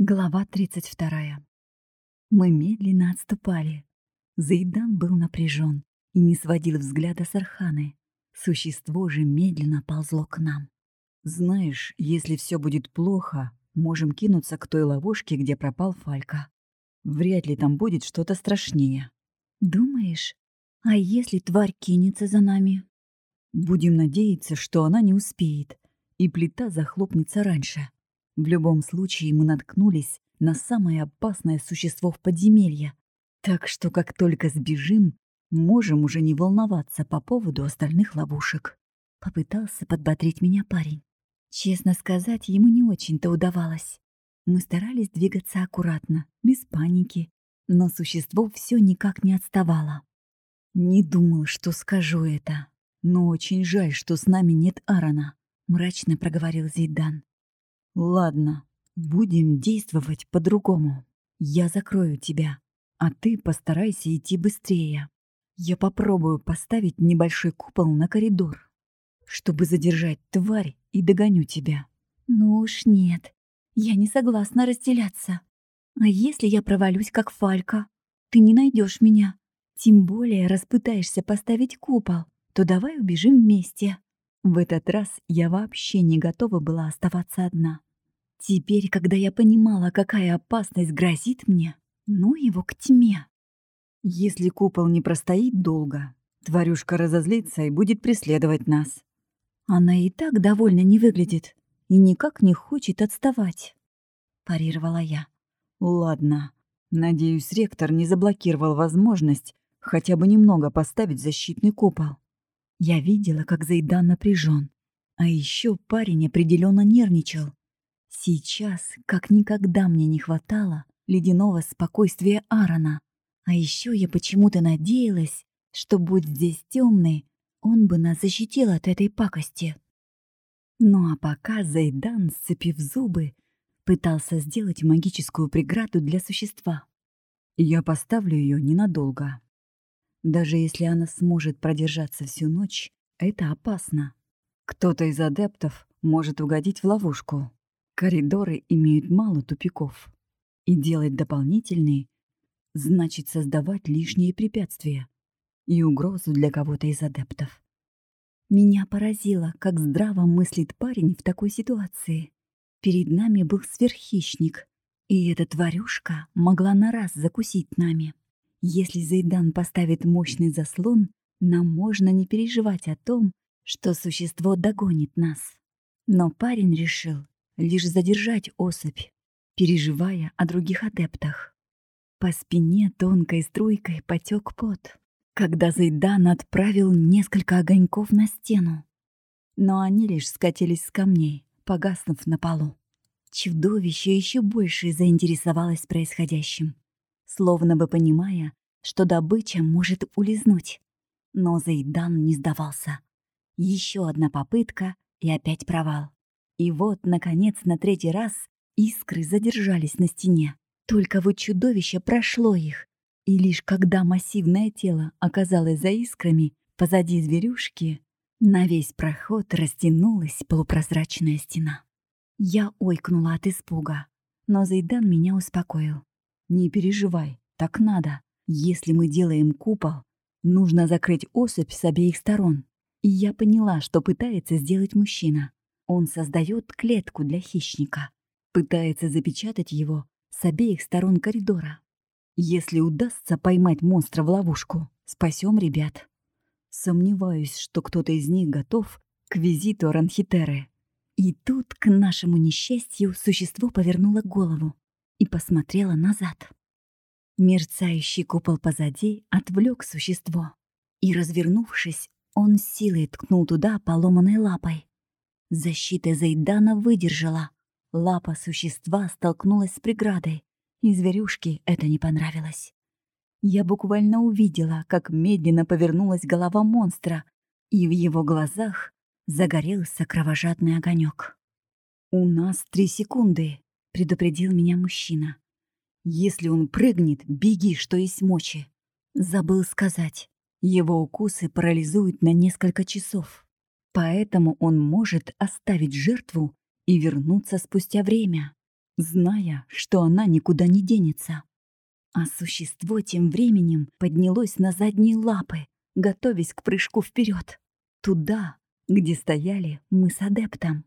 Глава 32. Мы медленно отступали. Заидан был напряжен и не сводил взгляда с Арханы. Существо же медленно ползло к нам. «Знаешь, если все будет плохо, можем кинуться к той ловушке, где пропал Фалька. Вряд ли там будет что-то страшнее». «Думаешь? А если тварь кинется за нами?» «Будем надеяться, что она не успеет, и плита захлопнется раньше». В любом случае мы наткнулись на самое опасное существо в подземелье. Так что как только сбежим, можем уже не волноваться по поводу остальных ловушек. Попытался подбодрить меня парень. Честно сказать, ему не очень-то удавалось. Мы старались двигаться аккуратно, без паники, но существо все никак не отставало. «Не думал, что скажу это, но очень жаль, что с нами нет Аарона», — мрачно проговорил Зейдан. Ладно, будем действовать по-другому. Я закрою тебя, а ты постарайся идти быстрее. Я попробую поставить небольшой купол на коридор, чтобы задержать тварь и догоню тебя. Ну уж нет, я не согласна разделяться. А если я провалюсь, как Фалька? Ты не найдешь меня. Тем более, раз пытаешься поставить купол, то давай убежим вместе. В этот раз я вообще не готова была оставаться одна. Теперь, когда я понимала, какая опасность грозит мне, ну его к тьме. Если купол не простоит долго, тварюшка разозлится и будет преследовать нас. Она и так довольно не выглядит и никак не хочет отставать, парировала я. Ладно, надеюсь, ректор не заблокировал возможность хотя бы немного поставить защитный купол. Я видела, как Зайдан напряжен, а еще парень определенно нервничал. Сейчас, как никогда мне не хватало ледяного спокойствия Аарона. А еще я почему-то надеялась, что будь здесь темный, он бы нас защитил от этой пакости. Ну а пока Зайдан, сцепив зубы, пытался сделать магическую преграду для существа. Я поставлю ее ненадолго. Даже если она сможет продержаться всю ночь, это опасно. Кто-то из адептов может угодить в ловушку. Коридоры имеют мало тупиков. И делать дополнительные значит создавать лишние препятствия и угрозу для кого-то из адептов. Меня поразило, как здраво мыслит парень в такой ситуации. Перед нами был сверххищник, и эта тварюшка могла на раз закусить нами. Если Зайдан поставит мощный заслон, нам можно не переживать о том, что существо догонит нас. Но парень решил, лишь задержать особь, переживая о других адептах. По спине тонкой струйкой потек пот, когда Зайдан отправил несколько огоньков на стену. Но они лишь скатились с камней, погаснув на полу. Чудовище еще больше заинтересовалось происходящим, словно бы понимая, что добыча может улизнуть. Но Зайдан не сдавался. Еще одна попытка и опять провал. И вот, наконец, на третий раз искры задержались на стене. Только вот чудовище прошло их. И лишь когда массивное тело оказалось за искрами, позади зверюшки, на весь проход растянулась полупрозрачная стена. Я ойкнула от испуга, но Зайдан меня успокоил. «Не переживай, так надо. Если мы делаем купол, нужно закрыть особь с обеих сторон». И я поняла, что пытается сделать мужчина. Он создает клетку для хищника, пытается запечатать его с обеих сторон коридора. Если удастся поймать монстра в ловушку, спасем ребят. Сомневаюсь, что кто-то из них готов к визиту Ранхитеры. И тут, к нашему несчастью, существо повернуло голову и посмотрело назад. Мерцающий купол позади отвлек существо, и, развернувшись, он силой ткнул туда поломанной лапой. Защита Зайдана выдержала. Лапа существа столкнулась с преградой, и зверюшке это не понравилось. Я буквально увидела, как медленно повернулась голова монстра, и в его глазах загорелся кровожадный огонек. «У нас три секунды», — предупредил меня мужчина. «Если он прыгнет, беги, что есть мочи». Забыл сказать, его укусы парализуют на несколько часов. Поэтому он может оставить жертву и вернуться спустя время. зная, что она никуда не денется. А существо тем временем поднялось на задние лапы, готовясь к прыжку вперед, туда, где стояли мы с адептом.